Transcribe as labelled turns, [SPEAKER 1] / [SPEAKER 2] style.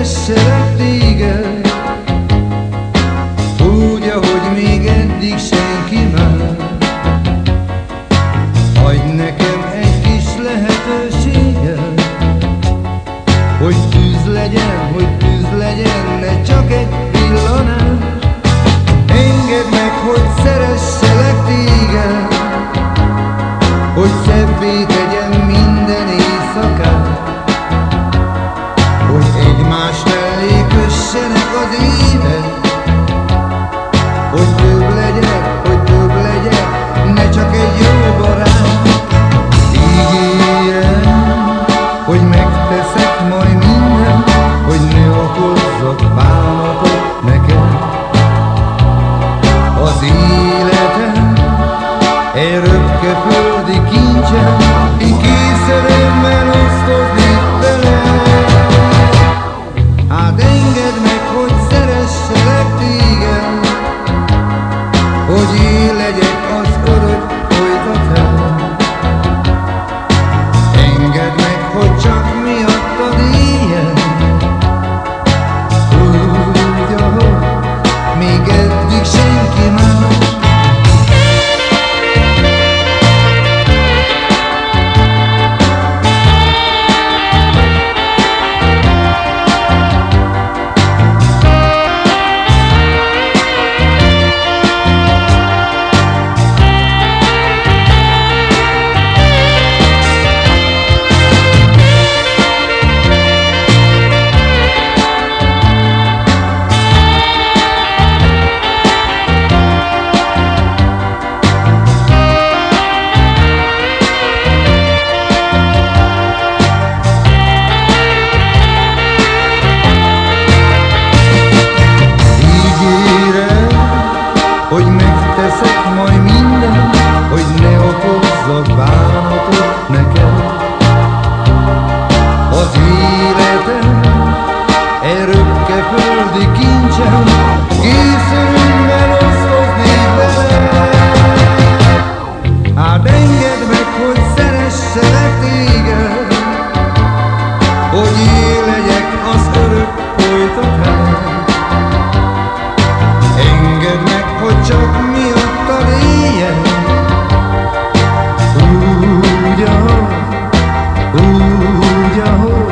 [SPEAKER 1] össze téged Úgy, ahogy még eddig senki már Adj nekem egy kis lehetőséget Hogy tűz legyen, hogy tűz legyen, ne csak egy pillanat. Engedd meg, hogy szeresselek téged Hogy szebbé tegyen Ástei köszönök az teszek majd minden, hogy ne okozzak bánatot neked. जाओ